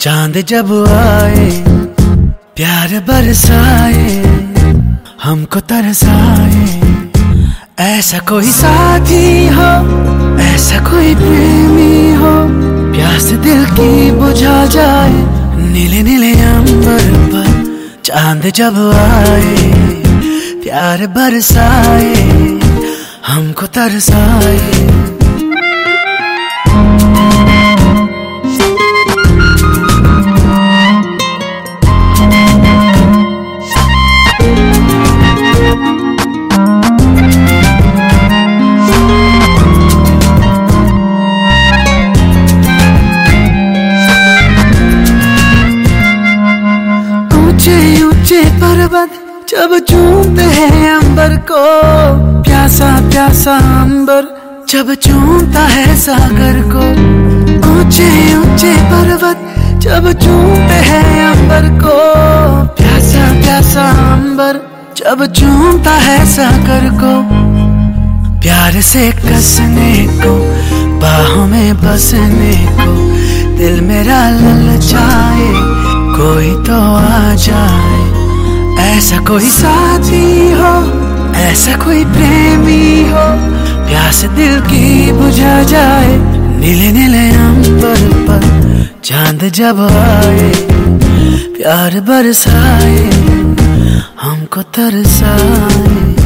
चाँद जब आए, प्यार बरसाए, हमको तरसाए। ऐसा कोई साथी हो, ऐसा कोई प्रेमी हो, प्यास दिल की बुझा जाए, नीले नीले अंबर पर चाँद जब आए, प्यार बरसाए, हमको तरसाए। पर्वत जब चूमते हैं अंबर को, प्यासा प्यासा अंबर जब चूमता है सागर को। ऊँचे ऊँचे पर्वत जब चूमते हैं अंबर को, प्यासा प्यासा अंबर जब चूमता है सागर को। प्यार से कसने को, बाहों में बसने को, दिल मेरा ललचाए, कोई तो आ जाए ऐसा कोई साथी हो, ऐसा कोई प्रेमी हो, प्यास दिल की बुझा जाए, नीले नीले अंबर पर चाँद जब आए, प्यार बरसाए, हमको तरसाए।